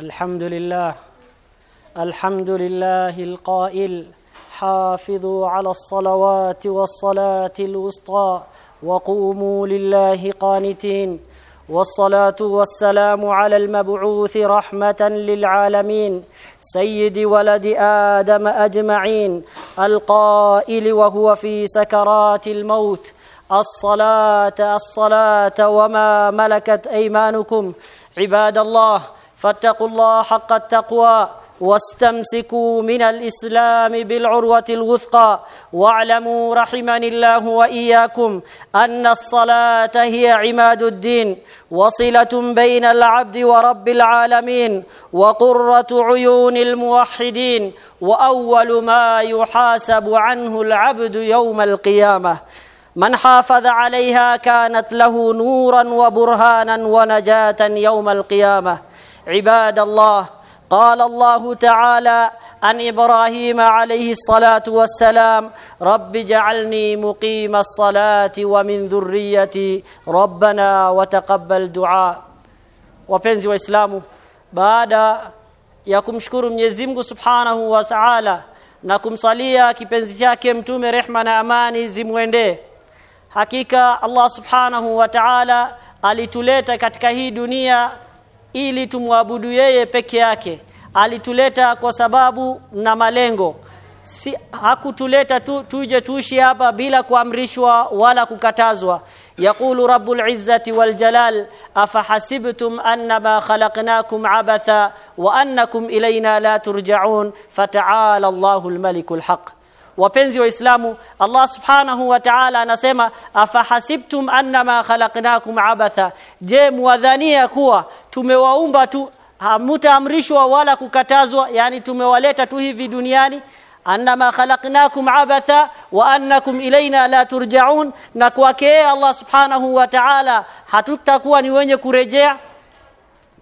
الحمد لله الحمد لله القائل حافظوا على الصلوات والصلاة الوسطى وقوموا لله قانتين والصلاة والسلام على المبعوث رحمة للعالمين سيد ولد آدم أجمعين القائل وهو في سكرات الموت الصلاة الصلاة وما ملكت أيمانكم عباد الله فاتقوا الله حق التقوى واستمسكوا من الإسلام بالعروة الوثقى واعلموا رحمني الله وإياكم أن الصلاة هي عماد الدين وصلة بين العبد ورب العالمين وقرة عيون الموحدين وأول ما يحاسب عنه العبد يوم القيامة. من حافظ عليها كانت له نورا وبرهانا ونجاة يوم القيامة. عباد الله قال الله تعالى عن ابراهيم عليه الصلاه والسلام رب اجعلني مقيم الصلاه ومن ذريتي ربنا وتقبل دعاء wapenzi waislamu baada ya kumshukuru Mwenyezi Mungu Subhanahu wa Ta'ala na kumsalia kipenzi chake mtume rehma na amani zimwendee hakika Allah Subhanahu wa Ta'ala alituleta katika hii dunia ili tumwabudu yeye peke yake. Alituleta kwa sababu na malengo. Si hakutuleta tu, tuje tuishi hapa bila kuamrishwa wala kukatazwa. Yaqulu rabbul izzati wal jalal afahasibtum annama khalaqnakum abatha wa annakum ilayna la turja'un fata'ala Allahul malikul haq wapenzi waislamu Allah subhanahu wa ta'ala anasema afahasibtum annama khalaqnakum abatha. Je muadhania kuwa tumewaumba tu hamutaamrishwa wala kukatazwa yani tumewaleta tu hivi duniani. Annama khalaqnakum abatha wa annakum ilaina la turja'un na kwake Allah subhanahu wa ta'ala hatutakuwa ni wenye kurejea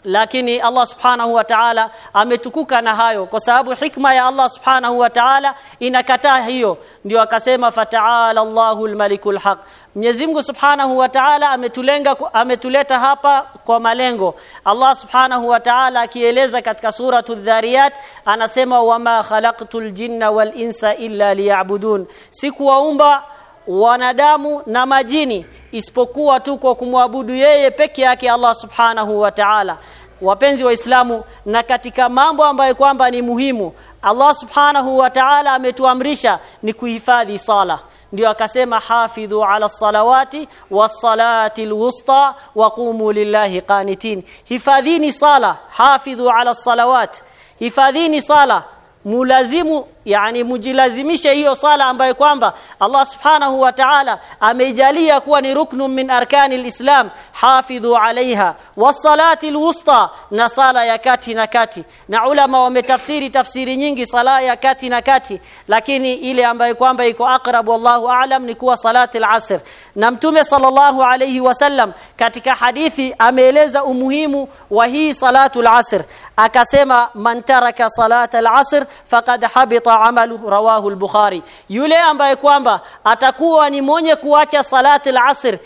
lakini Allah subhanahu wa ta'ala ametukuka na hayo kwa sababu hikma ya Allah subhanahu wa ta'ala inakataa hiyo ndio akasema fata'ala Allahul malikul haq Mwenyezi Mungu Subhanahu wa Ta'ala ametulenga ametuleta hapa kwa malengo. Allah Subhanahu wa Ta'ala akieleza katika suratu Dhariyat anasema wama khalaqtul jinna wal insa illa liya'budun. Sikuwaumba wanadamu na majini isipokuwa tu kwa kumwabudu yeye peke yake Allah Subhanahu wa Ta'ala. Wapenzi waislamu na katika mambo ambayo kwamba ni muhimu Allah Subhanahu wa Ta'ala ametuamrisha ni kuhifadhi sala. Ndio akasema hafidhu ala salawati wassalati alwusta waqumu lillahi qanitin. Hifadhini sala hafidhu ala salawat. Hifadhini sala mulazimu yani mujilazimishe hiyo sala ambayo kwamba Allah subhanahu wa ta'ala ameijalia kuwa ni ruknu min arkani alislam hafidhu alaiha wasalati alwusta na sala ya kati na kati. Na ulama wametafsiri tafsiri nyingi sala ya kati na kati lakini ile ambayo kwamba iko aqrab wallahu aalam ni kuwa salati alasr. Na mtume sallallahu alayhi wasallam katika hadithi ameeleza umuhimu wa hii salatu alasr. Akasema man taraka salata alasr faqad habita amalu rawahu al-Bukhari. Yule ambaye kwamba atakuwa ni mwenye kuacha salati al-asr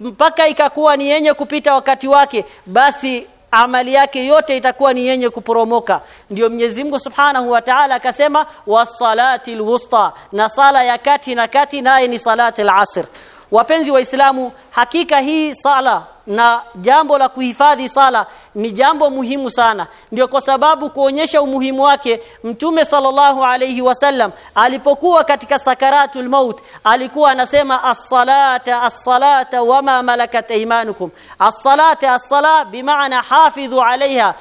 mpaka ikakuwa ni yenye kupita wakati wake basi amali yake yote itakuwa ni yenye kuporomoka. Ndio Mwenyezi Mungu Subhanahu wa Ta'ala akasema wasalati al-wusta na sala ya kati na kati naye ni salati al-asr. Wapenzi waislamu hakika hii sala na jambo la kuhifadhi sala ni jambo muhimu sana. Ndio kwa sababu kuonyesha umuhimu wake mtume sallallahu alayhi wasallam alipokuwa katika sakaratul maut alikuwa anasema as-salata as-salata wama malakat aymanukum. As-salata as-sala bimaana hafidhu alaiha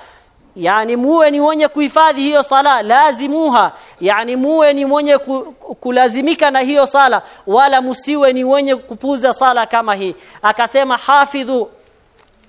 yani muwe ni mwenye kuhifadhi hiyo sala lazimuha. Yani muwe ni mwenye ku, kulazimika na hiyo sala wala musiwe ni mwenye kupuza sala kama hii. Akasema hafidhu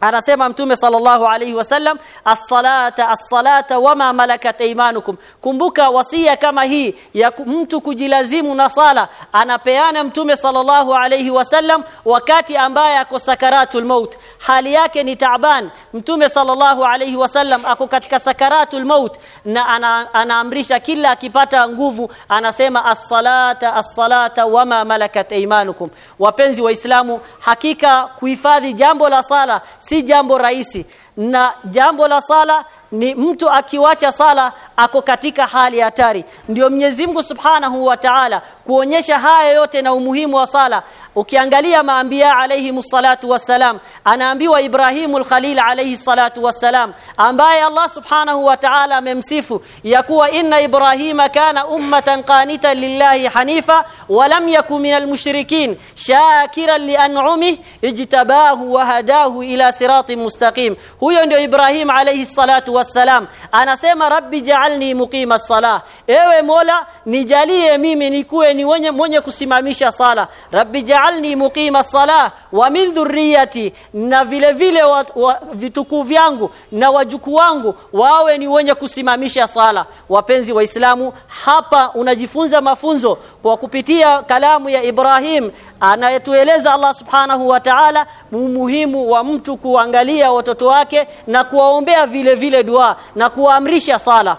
anasema mtume sallallahu alayhi wasallam as-salata as-salata wama malakat aymanukum. Kumbuka wasia kama hii ya mtu kujilazimu na sala anapeana mtume sallallahu alayhi wasallam wakati ambaye ako sakaratul maut. Hali yake ni taaban. Mtume sallallahu alayhi wasallam ako katika sakaratul maut na ana, anaamrisha kila akipata nguvu anasema as-salata as-salata wama malakat aymanukum. Wapenzi waislamu hakika kuhifadhi jambo la sala si jambo rahisi na jambo la sala ni mtu akiwacha sala ako katika hali hatari. Ndio Mwenyezi Mungu Subhanahu wa Ta'ala kuonyesha haya yote na umuhimu wa sala. Ukiangalia maambia alayhi msalatu wassalam anaambiwa Ibrahimu al-Khalil alayhi salatu wassalam ambaye Allah Subhanahu wa Ta'ala amemsifu ya kuwa inna Ibrahima kana ummatan qanitan lillahi hanifa wa lam yakun minal mushrikin shakiran li an'amih ijtabahu wa hadahu ila siratin mustaqim huyo ndio Ibrahim alayhi salatu wassalam. Anasema rabbi ja'alni muqima salah ewe mola nijalie mimi nikuwe ni mwenye, mwenye kusimamisha sala. Rabbi ja'alni muqima salah wa min dhurriyyati na vile vile wa, wa, vitukuu vyangu na wajukuu wangu wawe ni wenye kusimamisha sala. Wapenzi waislamu hapa unajifunza mafunzo kwa kupitia kalamu ya Ibrahim anayetueleza Allah subhanahu wa ta'ala umuhimu wa mtu kuangalia watoto wake na kuwaombea vile vile dua na kuamrisha sala.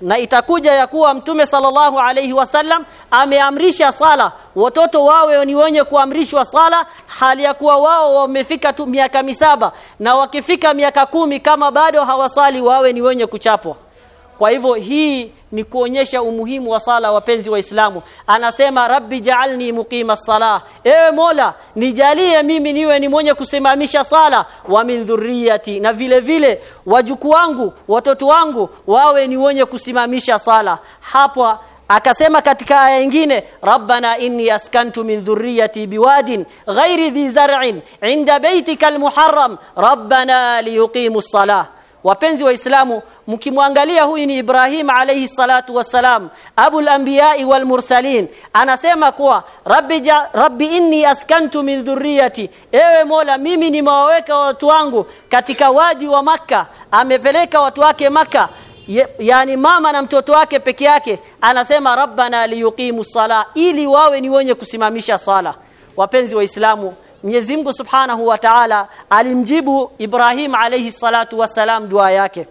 Na itakuja ya kuwa mtume sallallahu alayhi wasallam ameamrisha sala. Watoto wawe ni wenye kuamrishwa sala hali ya kuwa wao wamefika tu miaka misaba. Na wakifika miaka kumi kama bado hawasali wawe ni wenye kuchapwa. Kwa hivyo hii ni kuonyesha umuhimu wa sala wapenzi waislamu anasema rabbi ja'alni muqima salah ewe mola nijalie mimi niwe ni mwenye kusimamisha sala. Wa min dhurriyati na vile vile wajuku wangu watoto wangu wawe ni wenye kusimamisha sala. Hapa akasema katika aya nyingine rabbana inni askantu min dhurriyyati biwadin ghairi dhi zar'in inda baytika almuharram. Rabbana liyuqimus salah wapenzi wa islamu mkimwangalia huyu ni Ibrahim alayhi salatu wassalam abul anbiya'i wal mursalin. Anasema kuwa rabbi ja, rabbi inni askantu min dhurriyati. Ewe mola mimi nimewaweka watu wangu katika wadi wa maka amepeleka watu wake maka yani mama na mtoto wake peke yake. Anasema rabbana liyuqimu sala ili wawe ni wenye kusimamisha sala. Wapenzi waislamu Mwenyezi Mungu Subhanahu wa Ta'ala alimjibu Ibrahim alayhi salatu wassalam dua yake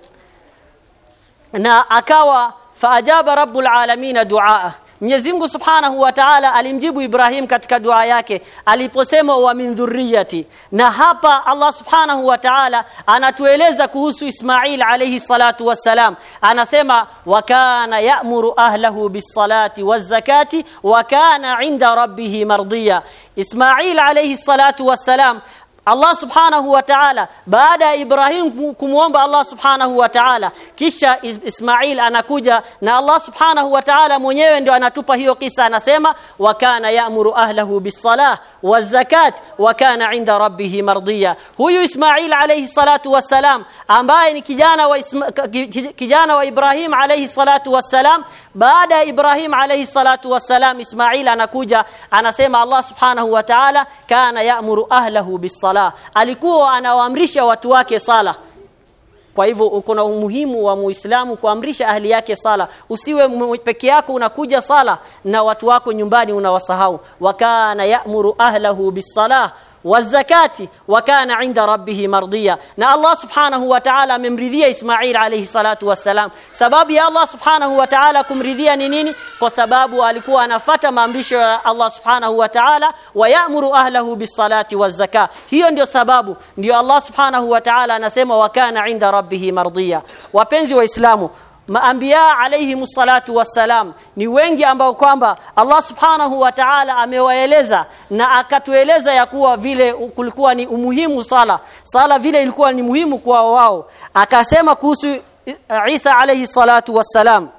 na akawa faajaba rabbul alamin duaa Mwenyezi Mungu Subhanahu wa Ta'ala alimjibu Ibrahim katika dua yake aliposema wa min dhurriyati. Na hapa Allah Subhanahu wa Ta'ala anatueleza kuhusu Ismail alayhi salatu wassalam. Anasema wa kana ya'muru ahlahu bis-salati waz-zakati wa kana 'inda rabbih mardiya. Ismail alayhi salatu wassalam Allah subhanahu wa ta'ala baada ya Ibrahim kumuomba Allah subhanahu wa ta'ala kisha Ismail anakuja na Allah subhanahu wa ta'ala mwenyewe ndio anatupa hiyo kisa anasema wa kana ya'muru ahlahu bis-salah waz-zakat wa kana 'inda rabbih mardiya. Huyu Ismail alayhi salatu wassalam ambaye ni kijana wa Isma, kijana wa Ibrahim alayhi salatu wassalam baada ya Ibrahim alayhi salatu wassalam Ismail anakuja anasema Allah subhanahu wa ta'ala kana ya'muru ahlahu bis-salah alikuwa anawaamrisha watu wake sala. Kwa hivyo uko na umuhimu wa muislamu kuamrisha ahli yake sala. Usiwe peke yako unakuja sala na watu wako nyumbani unawasahau. Wakana ya'muru ahlahu bis-salah wazakati wakana inda rabbihi mardiya na Allah subhanahu wa ta'ala amemridhia Ismail alayhi salatu wassalam sababu ya Allah subhanahu wa ta'ala kumridhia ni nini kwa sababu alikuwa anafata maamrisho ya Allah subhanahu wa ta'ala wa ya'muru ahlahu bis-salati hiyo ndio sababu ndio Allah subhanahu wa ta'ala anasema wakana inda rabbihi mardiya wapenzi waislamu maambia alayhi salatu wassalam ni wengi ambao kwamba Allah subhanahu wa ta'ala amewaeleza na akatueleza ya kuwa vile kulikuwa ni umuhimu sala. Sala vile ilikuwa ni muhimu kwa wao. Akasema kuhusu Isa alayhi salatu wassalam.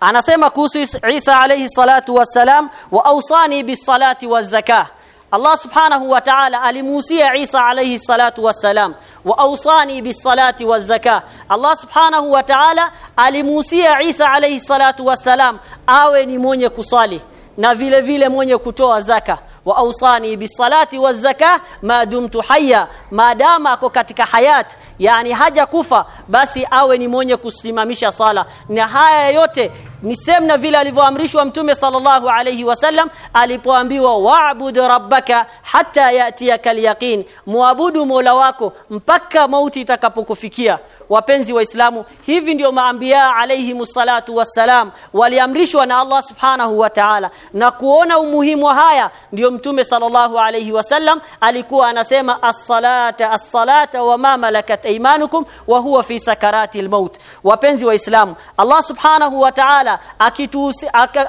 Anasema kuhusu Isa alayhi salatu wassalam wa awsani bis salati waz zakah Allah subhanahu wa ta'ala alimuhusia Isa alayhi salatu wassalam wa awsani bis salati waz zakah. Allah subhanahu wa ta'ala alimuhusia Isa alayhi salatu wassalam awe ni mwenye kusali na vile vile mwenye kutoa zaka wa awsani bisalati wazaka ma dumtu hayya maadama ako katika hayat yani haja kufa basi awe ni mwenye kusimamisha sala. Na haya yote ni semna vile alivyoamrishwa mtume sallallahu alayhi wasallam alipoambiwa wa'bud rabbaka hatta yatiyaka alyaqin. Muabudu mola wako mpaka mauti itakapokufikia. Wapenzi waislamu hivi ndio maambia alayhi musallatu wassalam waliamrishwa na Allah subhanahu wa ta'ala. Na kuona umuhimu haya ndio mtume sallallahu alayhi wasallam alikuwa anasema as-salata as-salata wa ma malakat aymanukum wa huwa fi sakarati al-maut. Wapenzi waislamu Allah subhanahu wa ta'ala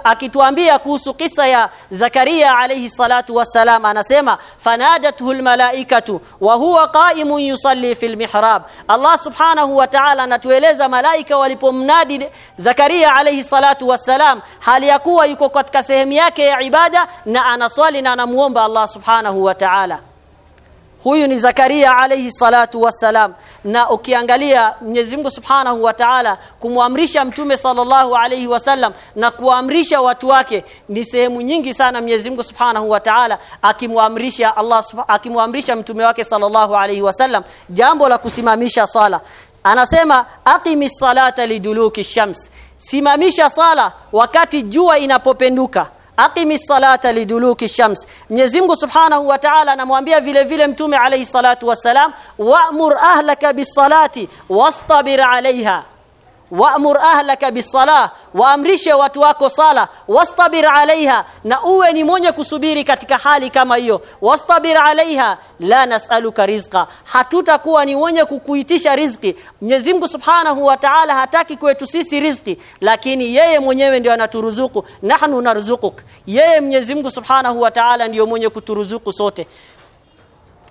akituambia kuhusu kisa ya Zakaria alayhi salatu wassalam anasema fanadathu al-malaikatu wa huwa qa'imun yusalli fil mihrab. Allah subhanahu wa ta'ala anatueleza malaika walipomnadi Zakaria alayhi salatu wassalam hali ya yuko katika sehemu yake ya ibada na anaswali na anamuomba Allah subhanahu wa ta'ala. Huyu ni Zakaria alayhi salatu wassalam. Na ukiangalia Mwenyezi Mungu Subhanahu wa Ta'ala kumwamrisha mtume sallallahu alayhi wasallam na kuamrisha watu wake ni sehemu nyingi sana Mwenyezi Mungu Subhanahu wa Ta'ala akimwamrisha Allah akimwamrisha mtume wake sallallahu alayhi wasallam jambo la kusimamisha sala. Anasema aqimis salata liduluki shams simamisha sala wakati jua inapopenduka aqimi salata liduluki shams. Mwenyezi Mungu Subhanahu wa Ta'ala anamwambia vile vile mtume alayhi salatu wasalam wa'mur ahlaka bis-salati wastabir 'alayha wa'mur ahlaka bis-salah waamrishe watu wako sala wastabir 'alayha na uwe ni mwenye kusubiri katika hali kama hiyo. Wastabir 'alayha la nas'aluka rizqa hatutakuwa ni wenye kukuitisha riziki. Mwenyezi Mungu Subhanahu wa Ta'ala hataki kwetu sisi riziki lakini yeye mwenyewe ndio anaturuzuku. Nahnu narzuquk yeye Mwenyezi Mungu Subhanahu wa Ta'ala ndio mwenye kuturuzuku sote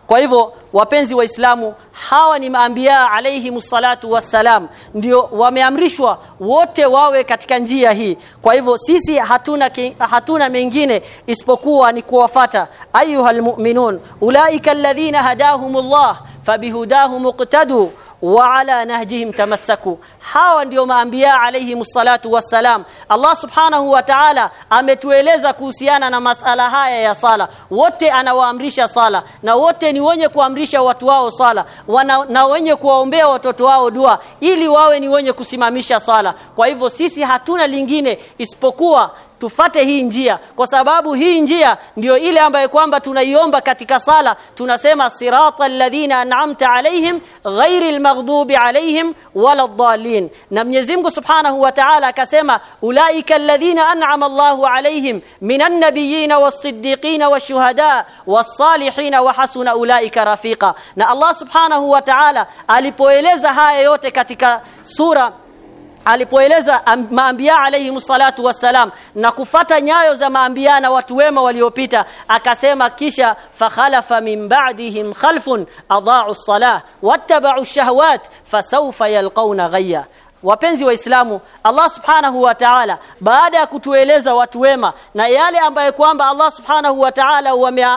kwa hivyo wapenzi wa waislamu hawa ni maambia alayhi musallatu wassalam. Ndio wameamrishwa wote wawe katika njia hii. Kwa hivyo sisi hatuna ki, hatuna mengine isipokuwa ni kuwafata ayuhal mu'minun ulaika alladhina hadahumullah fabihudahum muqtadu wa ala nahjihim tamassaku. Hawa ndio maambia alayhi msalatu wassalam. Allah subhanahu wa ta'ala ametueleza kuhusiana na masala haya ya sala. Wote anawaamrisha sala na wote ni wenye kuamrisha watu wao sala wana, na wenye kuwaombea watoto wao dua ili wawe ni wenye kusimamisha sala. Kwa hivyo sisi hatuna lingine isipokuwa tufate hii njia kwa sababu hii njia ndiyo ile ambayo kwamba tunaiomba katika sala. Tunasema sirata ladhina an'amta alaihim ghairil maghdubi alaihim waladdallin na Mwenyezi Mungu Subhanahu wa Ta'ala akasema ulaika alladhina an'ama Allahu alaihim minan nabiyyin was-siddiqin wash-shuhada was-salihin wa hasuna ulaika rafiqa. Na Allah Subhanahu wa Ta'ala alipoeleza haya yote katika sura alipoeleza maambia alayhi salatu wassalam na kufata nyayo za maambia na watu wema waliopita akasema kisha fakhalafa min ba'dihim khalfun adaa'u as-salah wattaba'u ash-shahawat fasawfa yalqawna ghayya wapenzi wa Islamu, Allah subhanahu wa ta'ala baada ya kutueleza watu wema na yale ambaye kwamba Allah subhanahu wa ta'ala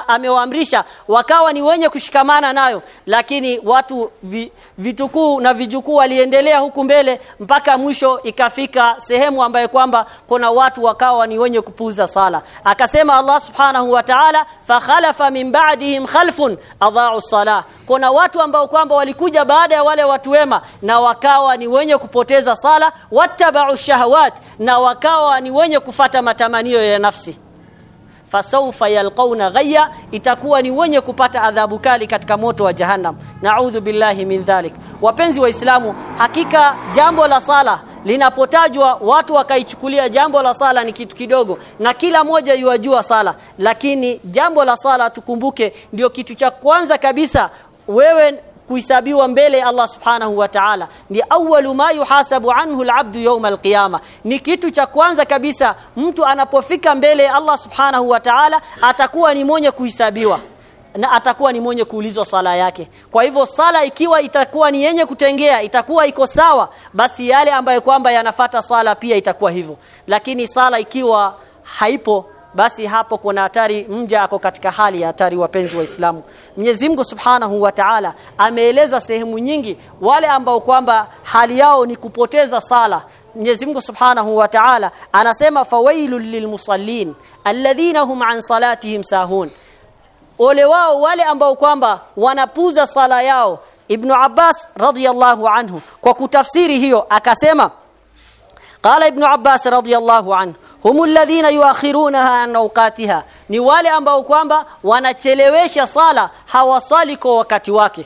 amewaamrisha wakawa ni wenye kushikamana nayo lakini watu vi, vitukuu na vijukuu waliendelea huku mbele mpaka mwisho ikafika sehemu ambaye kwamba kuna watu wakawa ni wenye kupuza sala. Akasema Allah subhanahu wa ta'ala fa khalafa min ba'dihim khalfun adha'u salah kuna watu ambao kwamba walikuja baada ya wale watu wema na wakawa ni wenye kupoteza kupoteza sala wattabau shahawat na wakawa ni wenye kufata matamanio ya nafsi. Fasawfa yalqauna ghayya itakuwa ni wenye kupata adhabu kali katika moto wa jahannam. Naudhu billahi min dhalik. Wapenzi waislamu hakika jambo la sala linapotajwa watu wakaichukulia jambo la sala ni kitu kidogo na kila moja yuwajua sala. Lakini jambo la sala tukumbuke ndio kitu cha kwanza kabisa wewe kuhesabiwa mbele Allah subhanahu wa ta'ala. Ni awwalu ma yuhasabu anhu al-abdu yawm al-qiyama. Ni kitu cha kwanza kabisa mtu anapofika mbele Allah subhanahu wa ta'ala atakuwa ni mwenye kuhesabiwa na atakuwa ni mwenye kuulizwa sala yake. Kwa hivyo sala ikiwa itakuwa ni yenye kutengea itakuwa iko sawa basi yale ambayo kwamba yanafata sala pia itakuwa hivyo. Lakini sala ikiwa haipo basi hapo kuna hatari mja ako katika hali ya hatari wapenzi waislamu Mwenyezi Mungu Subhanahu wa Ta'ala ameeleza sehemu nyingi wale ambao kwamba hali yao ni kupoteza sala. Mwenyezi Mungu Subhanahu wa Ta'ala anasema fawailul lilmusallin alladhina hum an salatihim sahun. Ole wao wale ambao kwamba wanapuza sala yao. Ibn Abbas radhiyallahu anhu kwa kutafsiri hiyo akasema qala ibn abbas radhiyallahu anhu humu alladhina yuakhirunaha an awqatiha. Ni wale ambao kwamba wanachelewesha sala hawasali kwa wakati wake.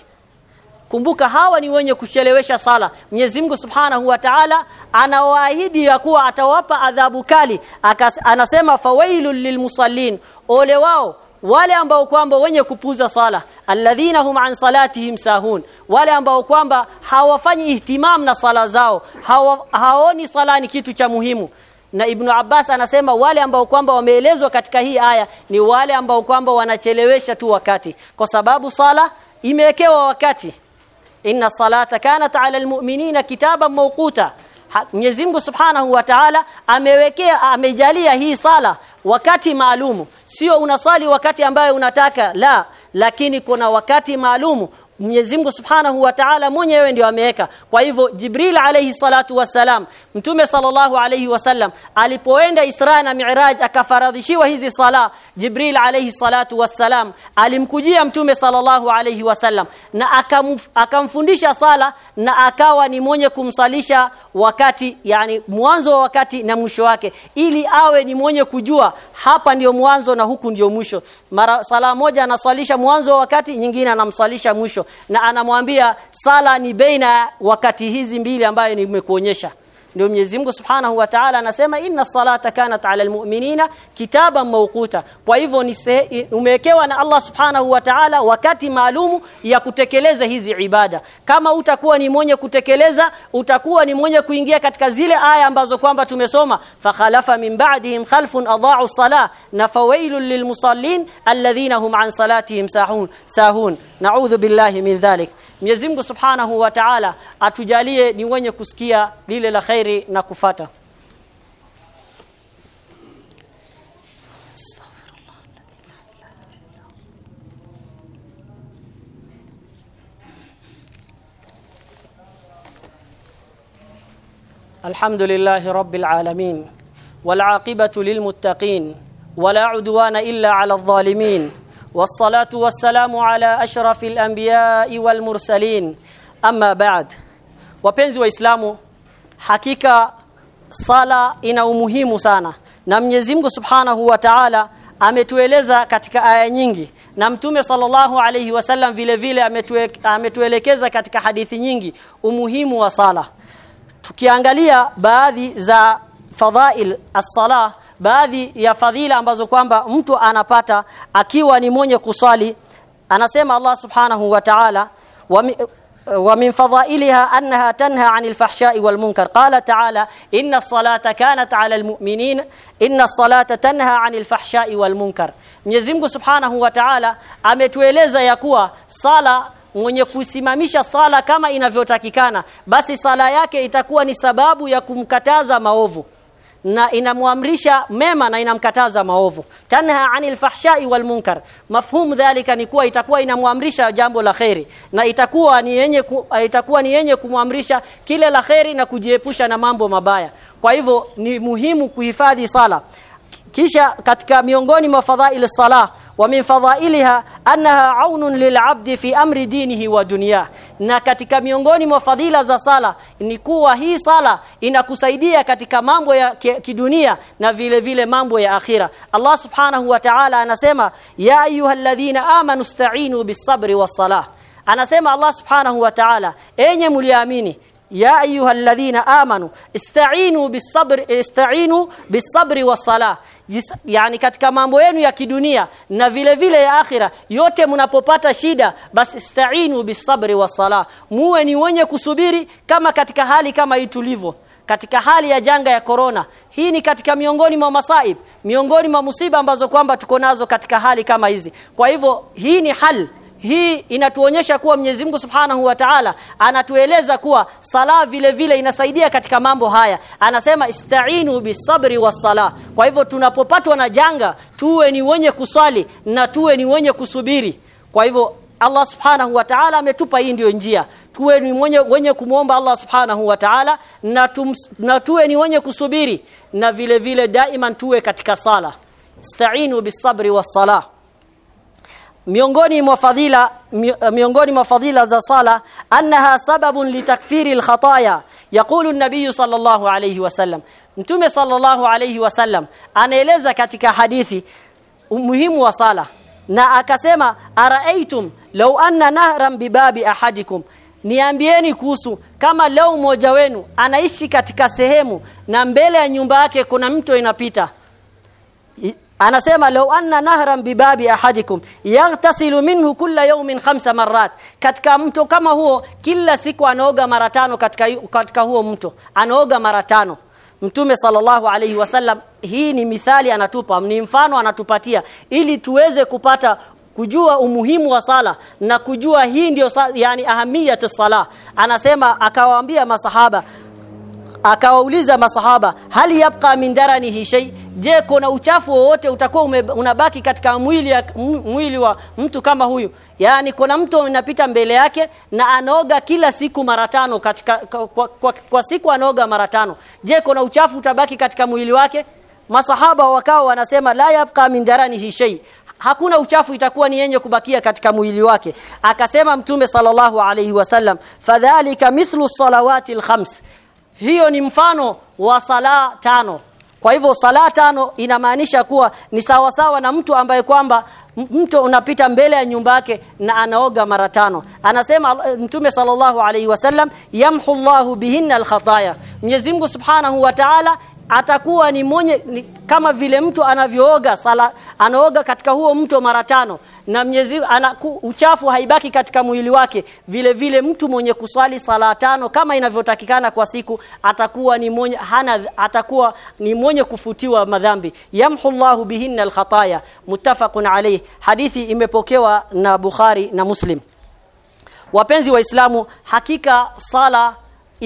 Kumbuka hawa ni wenye kuchelewesha sala. Mwenyezi Mungu Subhanahu wa Ta'ala anawaahidi ya kuwa atawapa adhabu kali. Akas, anasema fawailul lilmusallin ole wao wale ambao kwamba wenye kupuza sala. Alladhina hum an salatihim sahun. Wale ambao kwamba hawafanyi ihtimam na sala zao. Hawa, haoni sala ni kitu cha muhimu na Ibn Abbas anasema wale ambao kwamba wameelezwa katika hii aya ni wale ambao kwamba wanachelewesha tu wakati. Kwa sababu sala imewekewa wakati. Inna salata kanat ala almu'minina kitaban mawquta. Mwenyezi Mungu Subhanahu wa Ta'ala amewekea amejalia hii sala wakati maalumu. Sio unasali wakati ambayo unataka la. Lakini kuna wakati maalumu Mwenyezi Mungu Subhanahu wa Ta'ala mwenyewe ndio ameweka. Kwa hivyo Jibril alayhi salatu wasalam Mtume sallallahu alayhi wasallam alipoenda Isra na Mi'raj akafaradhishiwa hizi sala, Jibril alayhi salatu wasalam alimkujia Mtume sallallahu alayhi wasallam na akamf, akamfundisha sala na akawa ni mwenye kumsalisha wakati yani mwanzo wa wakati na mwisho wake ili awe ni mwenye kujua hapa ndio mwanzo na huku ndio mwisho. Mara sala moja anaswalisha mwanzo wa wakati, nyingine anamswalisha mwisho na anamwambia sala ni baina wakati hizi mbili ambayo nimekuonyesha ndio Mwenyezi Mungu Subhanahu wa Ta'ala anasema inna salata kanat 'ala almu'minina kitaban mawquta. Kwa hivyo ni umewekewa na Allah Subhanahu wa Ta'ala wakati maalumu ya kutekeleza hizi ibada. Kama utakuwa ni mwenye kutekeleza utakuwa ni mwenye kuingia katika zile aya ambazo kwamba tumesoma fakhalafa min ba'dihim khalfun adaa'u salah na fawailul lilmusallin alladhina hum an salatihim sahun sahun. Na'udhu billahi min dhalik Mwenyezi Mungu Subhanahu wa Ta'ala atujalie ni wenye kusikia lile la khairi na kufata الحمد لله رب العالمين والعاقبة للمتقين ولا عدوان إلا على الظالمين والصلاة والسلام على أشرف الأنبياء والمرسلين أما بعد wapenzi waislamu hakika sala ina umuhimu sana na Mwenyezi Mungu Subhanahu wa Ta'ala ametueleza katika aya nyingi na mtume sallallahu alayhi wasallam vile vile ametuelekeza katika hadithi nyingi umuhimu wa sala tukiangalia baadhi za fadhail as-salah baadhi ya fadhila ambazo kwamba mtu anapata akiwa ni mwenye kuswali anasema Allah subhanahu wa ta'ala ومن فضائلها أنها تنهى عن الفحشاء والمنكر قال تعالى إن الصلاة كانت على المؤمنين إن الصلاة تنهى عن الفحشاء والمنكر Mwenyezi Mungu Subhanahu wa Ta'ala ametueleza ya kuwa sala mwenye kusimamisha sala kama inavyotakikana basi sala yake itakuwa ni sababu ya kumkataza maovu na inamwamrisha mema na inamkataza maovu. Tanha anil fahshai wal munkar. Mafhumu dhalika ni kuwa itakuwa inamwamrisha jambo la kheri na itakuwa ni yenye ku, itakuwa ni yenye kumwamrisha kile la kheri na kujiepusha na mambo mabaya. Kwa hivyo ni muhimu kuhifadhi sala. Kisha katika miongoni mwa fadhail salah wa min fadhailiha annaha aunun lil'abdi fi amri dinihi wa dunya na katika miongoni mwa fadhila za sala ni kuwa hii sala inakusaidia katika mambo ya kidunia na vile vile mambo ya akhira. Allah subhanahu wa ta'ala anasema ya ayyuhalladhina amanu sta'inu bis-sabri was-salah anasema Allah subhanahu wa ta'ala enye mliamini ya ayyuhalladhina amanu ista'inu bisabr ista'inu bis-sabri was-salah yani katika mambo yenu ya kidunia na vile vile ya akhira yote mnapopata shida basi ista'inu bis-sabri was-salah. Muwe ni wenye kusubiri kama katika hali kama hii tulivyo. Katika hali ya janga ya korona hii ni katika miongoni mwa masaib miongoni mwa musiba ambazo kwamba tuko nazo katika hali kama hizi. Kwa hivyo hii ni hali hii inatuonyesha kuwa Mwenyezi Mungu Subhanahu wa Ta'ala anatueleza kuwa sala vile vile inasaidia katika mambo haya. Anasema ista'inu bisabri was-salah. Kwa hivyo tunapopatwa na janga tuwe ni wenye kusali na tuwe ni wenye kusubiri. Kwa hivyo Allah Subhanahu wa Ta'ala ametupa hii ndio njia. Tuwe ni mwenye wenye kumwomba Allah Subhanahu wa Ta'ala na, na tuwe ni wenye kusubiri na vile vile daiman tuwe katika sala. Ista'inu bisabri was-salah miongoni mwa fadhila miongoni mwa fadhila za sala annaha sababun litakfiri alkhataya yaqulu an-nabiy sallallahu alayhi wasallam mtume sallallahu alayhi wasallam anaeleza katika hadithi umuhimu wa sala na akasema araaitum law anna nahran bibabi ahadikum? Niambieni kuhusu kama leo mmoja wenu anaishi katika sehemu na mbele ya nyumba yake kuna mto inapita anasema law anna nahran bibabi ahadikum yaghtasilu minhu kulla yawmin khamsa marrat. Katika mto kama huo kila siku anaoga mara tano katika katika huo mto. Anaoga mara tano. Mtume sallallahu alaihi wasallam hii ni mithali anatupa ni mfano anatupatia ili tuweze kupata kujua umuhimu wa sala na kujua hii ndio yani ahamiyatu sala anasema akawaambia masahaba akawauliza masahaba hali yabqa min daranihi shay? Je kuna uchafu wowote utakuwa unabaki katika mwili ya, mwili wa mtu kama huyu? Yani kuna mtu unapita mbele yake na anaoga kila siku mara tano katika kwa, kwa, kwa, kwa siku anaoga mara tano. Je kuna uchafu utabaki katika mwili wake? Masahaba wakao wanasema la yabqa min daranihi shay. Hakuna uchafu itakuwa ni yenye kubakia katika mwili wake. Akasema mtume sallallahu alayhi wasallam fadhalika mithlu salawati alkhams hiyo ni mfano wa sala tano. Kwa hivyo sala tano inamaanisha kuwa ni sawa sawa na mtu ambaye kwamba mtu unapita mbele ya nyumba yake na anaoga mara tano. Anasema eh, mtume sallallahu alaihi wasallam yamhu Allahu bihinna alkhataya. Mwenyezi Mungu Subhanahu wa Ta'ala atakuwa ni mwenye ni, kama vile mtu anavyooga sala anaoga katika huo mto mara tano na Mwenyezi uchafu haibaki katika mwili wake. Vile vile mtu mwenye kuswali sala tano kama inavyotakikana kwa siku atakuwa ni mwenye hana atakuwa ni mwenye kufutiwa madhambi. Yamhu llahu bihinna alkhataya muttafaqun alayh. Hadithi imepokewa na Bukhari na Muslim. Wapenzi waislamu hakika sala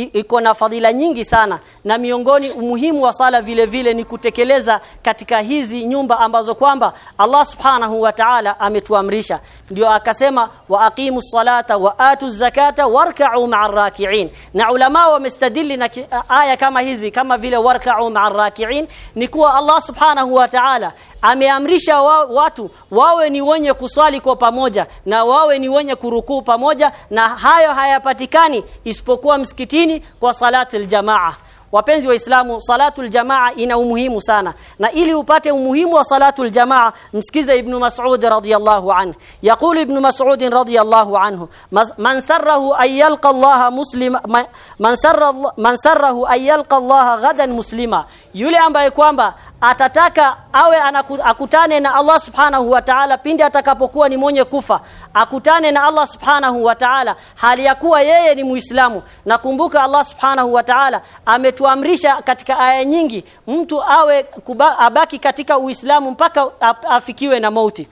iko na fadhila nyingi sana. Na miongoni umuhimu wa sala vile vile ni kutekeleza katika hizi nyumba ambazo kwamba Allah subhanahu wa ta'ala ametuamrisha. Ndio akasema wa aqimu salata wa atu zakata warka'u ma'ar raki'in. Na ulama wamestadili na aya kama hizi kama vile warka'u ma'ar raki'in ni kuwa Allah subhanahu wa ta'ala ameamrisha wa, watu wawe ni wenye kuswali kwa pamoja na wawe ni wenye kurukuu pamoja na hayo hayapatikani isipokuwa msikitini kwa salatul jamaa wapenzi waislamu salatul jamaa ina umuhimu sana na ili upate umuhimu wa salatul jamaa msikize ibn mas'ud radiyallahu anhu yaqul ibn mas'ud radiyallahu anhu "Mas- man sarrahu ay yalqa Allah muslima ma- man sarra man sarrahu ay yalqa Allah ghadan muslima yule ambaye kwamba atataka awe akutane na Allah subhanahu wa ta'ala pindi atakapokuwa ni mwenye kufa. Akutane na Allah subhanahu wa ta'ala hali ya kuwa yeye ni muislamu. Nakumbuka Allah subhanahu wa ta'ala ametuamrisha katika aya nyingi mtu awe kuba, abaki katika uislamu mpaka afikiwe na mauti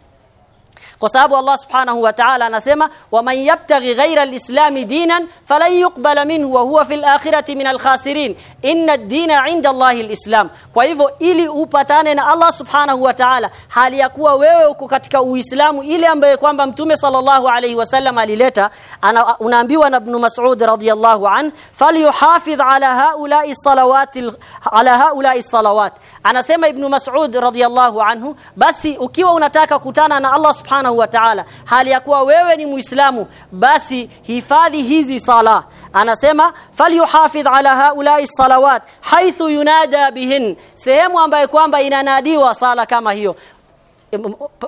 kwa sababu Allah subhanahu wa ta'ala anasema waman yabtaghi ghayra al-islam dinan falan yuqbala minhu wa huwa fil akhirati min al-khasirin. Inna ad-dina 'inda Allahi al-islam. Kwa hivyo ili upatane na Allah subhanahu wa ta'ala hali ya kuwa wewe uko katika uislamu ile ambaye kwamba mtume sallallahu alayhi wasallam alileta ana, unaambiwa na ibn Mas'ud radiyallahu an falyuhafidh ala haula'i salawati ala haula'i salawat. Anasema ibn Mas'ud radiyallahu anhu basi ukiwa unataka kutana na Allah subhanahu wa ta'ala hali ya kuwa wewe ni muislamu basi hifadhi hizi sala. Anasema falyuhafidh ala haula'i salawat haithu yunada bihin sehemu ambayo kwamba inanadiwa sala kama hiyo.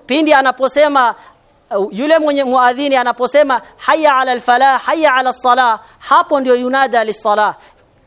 Pindi anaposema uh, yule mwenye muadhini anaposema hayya ala alfalah hayya ala salah hapo ndio yunada lisalah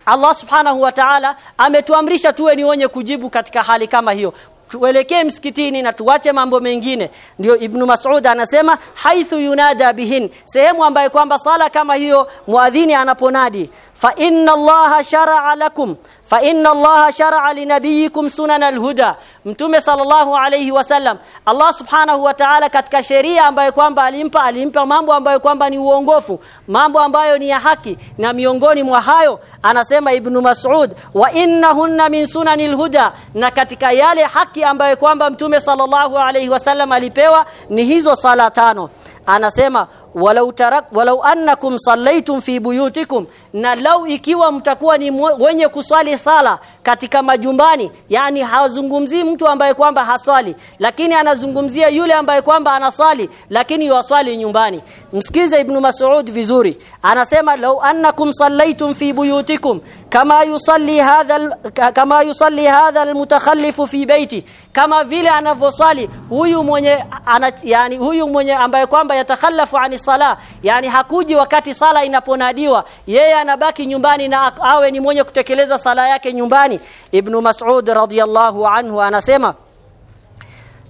Allah subhanahu wa ta'ala ametuamrisha tuwe ni wenye kujibu katika hali kama hiyo tuelekee msikitini na tuwache mambo mengine. Ndio ibn Mas'ud anasema haithu yunada bihin sehemu ambayo kwamba sala kama hiyo muadhini anaponadi fa inna allaha shar'a lakum. Fa inna allaha shar'a linabiyikum sunan alhuda. Mtume sallallahu alayhi wasallam Allah subhanahu wa ta'ala katika sheria ambayo kwamba alimpa alimpa mambo ambayo kwamba ni uongofu mambo ambayo ni ya haki na miongoni mwa hayo anasema ibn Mas'ud wa innahunna min sunanil huda na katika yale haki ambayo kwamba mtume sallallahu alayhi wasallam alipewa ni hizo sala tano. Anasema walau tarak walau annakum sallaitum fi buyutikum. Na lau ikiwa mtakuwa ni wenye kuswali sala katika majumbani yani hazungumzii mtu ambaye kwamba haswali lakini anazungumzia yule ambaye kwamba anaswali lakini yuwaswali nyumbani. Msikize ibn Mas'ud vizuri. Anasema lau annakum sallaitum fi buyutikum kama yusalli hadha kama yusalli hadha almutakhallifu fi baiti. Kama vile anavyoswali huyu mwenye ana, yani huyu mwenye ambaye kwamba yatakhallafu ani sala. Yani hakuji wakati sala inaponadiwa. Yeye anabaki nyumbani na awe ni mwenye kutekeleza sala yake nyumbani. Ibn mas'ud radhiyallahu anhu anasema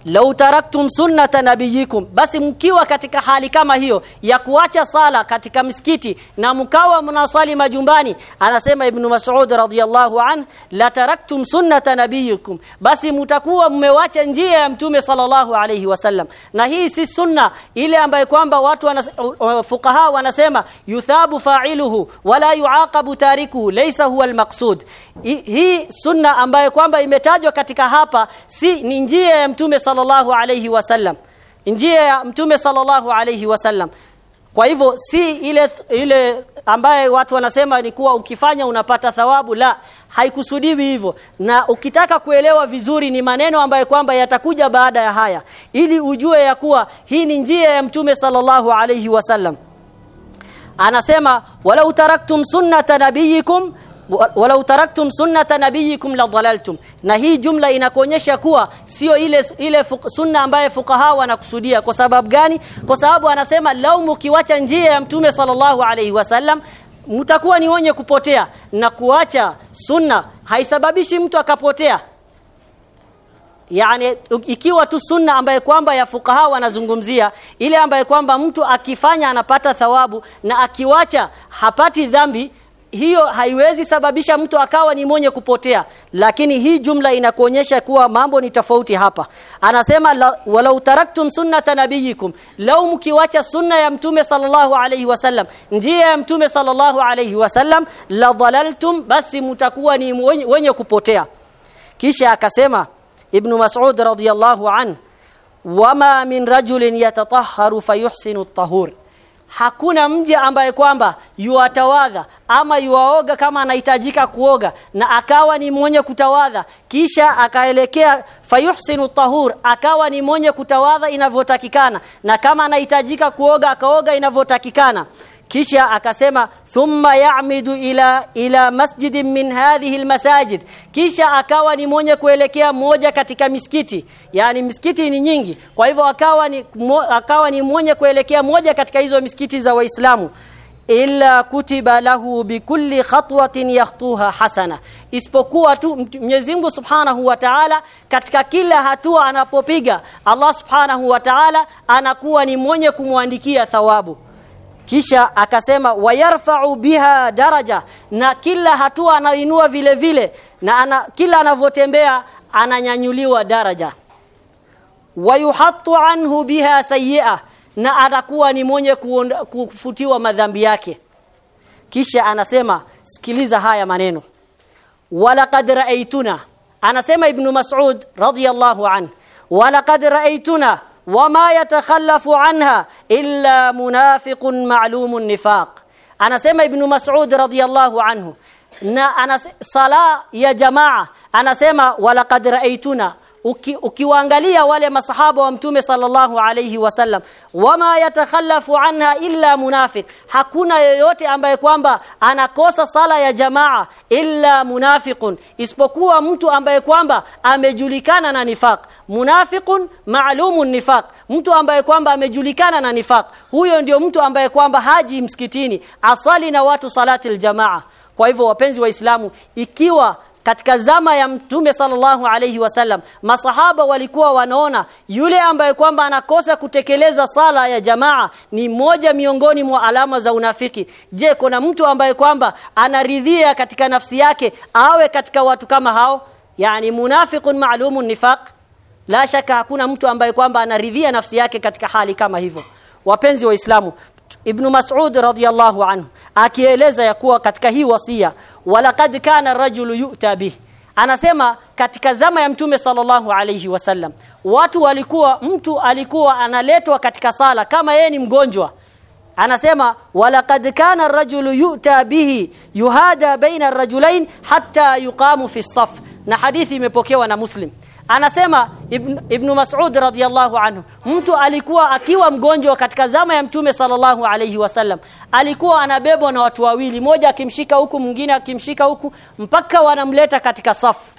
Lau taraktum sunnata nabiyikum basi mkiwa katika hali kama hiyo ya kuacha sala katika misikiti na mkawa mnaswali majumbani anasema ibn Mas'ud radhiyallahu an la taraktum sunnata nabiyikum basi mtakuwa mmewacha njia ya mtume sallallahu alayhi wasallam. Na hii si sunna ile ambayo kwamba watu wana, uh, fuqaha wanasema yuthabu fa'iluhu wala yuaqabu tarikuhu laysa huwa almaqsud. Hii sunna ambayo kwamba imetajwa katika hapa si ni njia ya mtume sallallahu alayhi wasallam njia ya mtume sallallahu alayhi wasallam kwa hivyo si ile ile ambaye watu wanasema ni kuwa ukifanya unapata thawabu la haikusudiwi hivyo. Na ukitaka kuelewa vizuri ni maneno ambayo kwamba yatakuja baada ya haya ili ujue ya kuwa hii ni njia ya mtume sallallahu alayhi wasallam anasema walau taraktum sunnata nabiyikum walau taraktum sunnata nabiyikum la dhalaltum. Na hii jumla inakuonyesha kuwa sio ile ile sunna ambaye fukaha wanakusudia. Kwa sababu gani? Kwa sababu anasema lau mkiwacha njia ya mtume sallallahu alaihi wasallam mtakuwa ni wenye kupotea na kuacha sunna. Haisababishi mtu akapotea. Yani ikiwa tu sunna ambaye kwamba ya fukaha wanazungumzia ile ambaye kwamba mtu akifanya anapata thawabu na akiwacha hapati dhambi hiyo haiwezi sababisha mtu akawa ni mwenye kupotea. Lakini hii jumla inakuonyesha kuwa mambo ni tofauti hapa. Anasema walau taraktum sunnata nabiyikum lau mkiwacha sunna ya mtume sallallahu alayhi wasallam njia ya mtume sallallahu alayhi wasallam la dhalaltum basi mtakuwa ni mwenye, wenye kupotea. Kisha akasema ibn mas'ud radiyallahu an wama min rajulin yatatahharu fayuhsinu at-tahur hakuna mja ambaye kwamba yuatawadha ama yuaoga kama anahitajika kuoga na akawa ni mwenye kutawadha. Kisha akaelekea fayuhsinu tahur akawa ni mwenye kutawadha inavyotakikana. Na kama anahitajika kuoga akaoga inavyotakikana kisha akasema thumma ya'midu ila ila masjidin min hadhihi almasajid. Kisha akawa ni mwenye kuelekea moja katika misikiti. Yani misikiti ni nyingi. Kwa hivyo akawa ni akawa ni mwenye kuelekea moja katika hizo misikiti za waislamu. Ila kutiba lahu bikulli khatwatin yakhtuha hasana. Isipokuwa tu Mwenyezi Mungu Subhanahu wa Ta'ala katika kila hatua anapopiga Allah Subhanahu wa Ta'ala anakuwa ni mwenye kumwandikia thawabu kisha akasema wayarfa'u biha daraja na kila hatua anainua vile vile na ana, kila anavotembea ananyanyuliwa daraja. Wayuhattu anhu biha sayi'a na atakuwa ni mwenye kufutiwa madhambi yake. Kisha anasema sikiliza haya maneno. Walaqad ra'aytuna anasema ibn mas'ud radiyallahu an walaqad ra'aytuna وما يتخلف عنها إلا منافق معلوم النفاق. أنا سمع ابن مسعود رضي الله عنه na صلاة يا جماعة jamaa anasema walakad رأيتنا. Uki, ukiwaangalia wale masahaba wa mtume sallallahu alayhi wasallam wama yatakhallafu anha illa munafiq hakuna yoyote ambaye kwamba anakosa sala ya jamaa illa munafiqun isipokuwa mtu ambaye kwamba amejulikana na nifaq. Munafiqun ma'lumun nifaq mtu ambaye kwamba amejulikana na nifaq. Huyo ndio mtu ambaye kwamba haji msikitini asali na watu salati aljamaa kwa hivyo wapenzi waislamu ikiwa katika zama ya mtume sallallahu alayhi wasallam masahaba walikuwa wanaona yule ambaye kwamba anakosa kutekeleza sala ya jamaa ni moja miongoni mwa alama za unafiki. Je kuna mtu ambaye kwamba anaridhia katika nafsi yake awe katika watu kama hao? Yani munafiqun ma'lumun nifaq. La shaka hakuna mtu ambaye kwamba anaridhia nafsi yake katika hali kama hivyo. Wapenzi waislamu Ibn Mas'ud radiyallahu anhu akieleza ya kuwa katika hii wasia walaqad kana rajulu yu'ta bih. Anasema katika zama ya mtume sallallahu alayhi wasallam watu walikuwa mtu alikuwa analetwa katika sala kama yeye ni mgonjwa. Anasema walaqad kana ar-rajulu yu'ta bihi yuhada baina ar-rajulain hatta yuqamu fi as-saf na hadithi imepokewa na Muslim anasema ibn, ibn Mas'ud radhiyallahu anhu mtu alikuwa akiwa mgonjwa katika zama ya mtume sallallahu alayhi wasallam alikuwa anabebwa na watu wawili moja akimshika huku mwingine akimshika huku mpaka wanamleta katika safu.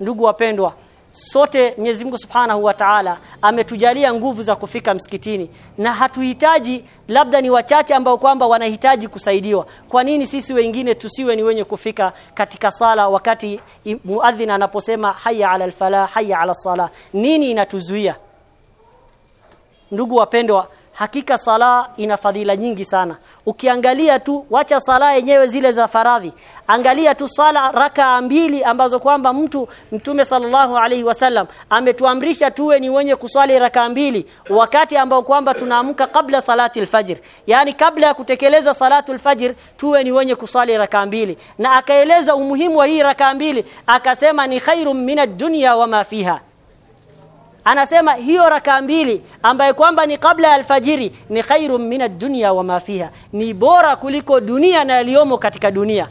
Ndugu wapendwa sote Mwenyezi Mungu Subhanahu wa Ta'ala ametujalia nguvu za kufika msikitini. Na hatuhitaji labda ni wachache ambao kwamba wanahitaji kusaidiwa. Kwa nini sisi wengine tusiwe ni wenye kufika katika sala wakati muadhin anaposema hayya ala alfala hayya ala sala nini inatuzuia? Ndugu wapendwa hakika sala ina fadhila nyingi sana. Ukiangalia tu wacha sala yenyewe zile za faradhi. Angalia tu sala raka mbili ambazo kwamba mtu mtume sallallahu alaihi wasallam ametuamrisha tuwe ni wenye kuswali raka mbili wakati ambao kwamba tunaamka kabla salati alfajr. Yani kabla ya kutekeleza salatu alfajr tuwe ni wenye kuswali raka mbili. Na akaeleza umuhimu wa hii raka mbili akasema ni khairum minad dunya wama fiha anasema hiyo raka mbili ambaye kwamba ni kabla ya alfajiri ni khairum minad dunya wa mafiha ni bora kuliko dunia na yaliomo katika dunia.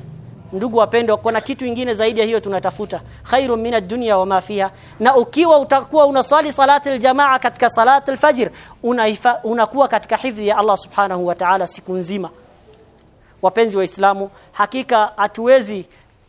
Ndugu wapendwa kuna kitu ingine zaidi ya hiyo tunatafuta. Khairu minad dunya wa mafiha na ukiwa utakuwa unaswali salati aljamaa katika salati alfajr unakuwa katika hifdhi ya Allah subhanahu wa ta'ala siku nzima. Wapenzi waislamu hakika hatuwezi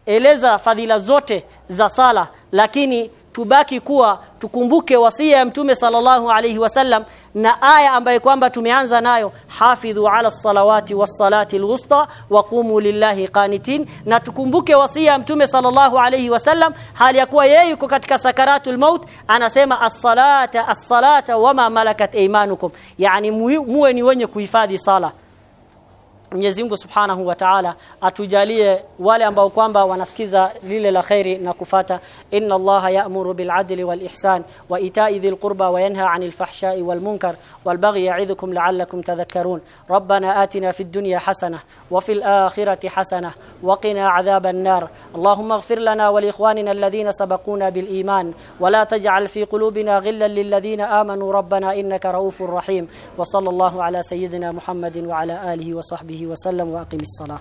eleza fadhila zote za sala lakini tubaki kuwa tukumbuke wasia ya mtume sallallahu alayhi wasallam na aya ambayo kwamba tumeanza nayo hafidhu ala salawati wassalati alwusta wa qumu lillahi qanitin. Na tukumbuke wasia ya mtume sallallahu alayhi wasallam hali ya kuwa yeye yuko katika sakaratul maut anasema as-salata as-salata wama malakat aymanukum. Yani muwe ni wenye kuhifadhi sala Mwenyezi Mungu Subhanahu wa Ta'ala atujalie wale ambao kwamba wanasikiza lile la khairi na kufata inna Allaha ya'muru bil adli wal ihsan wa ita'i dhil qurba wa yanha 'anil fahsha'i wal munkar wal baghi ya'idhukum la'allakum tadhakkarun rabbana atina fid dunya hasanah wa fil akhirati hasanah wa qina 'adhaban nar allahumma ighfir lana wa li ikhwanina alladhina sabaquna bil iman wa la taj'al fi qulubina ghillan lil ladhina amanu rabbana innaka ra'ufur rahim wa sallallahu ala sayyidina muhammadin wa ala alihi wa sahbihi وسلم وأقم الصلاة.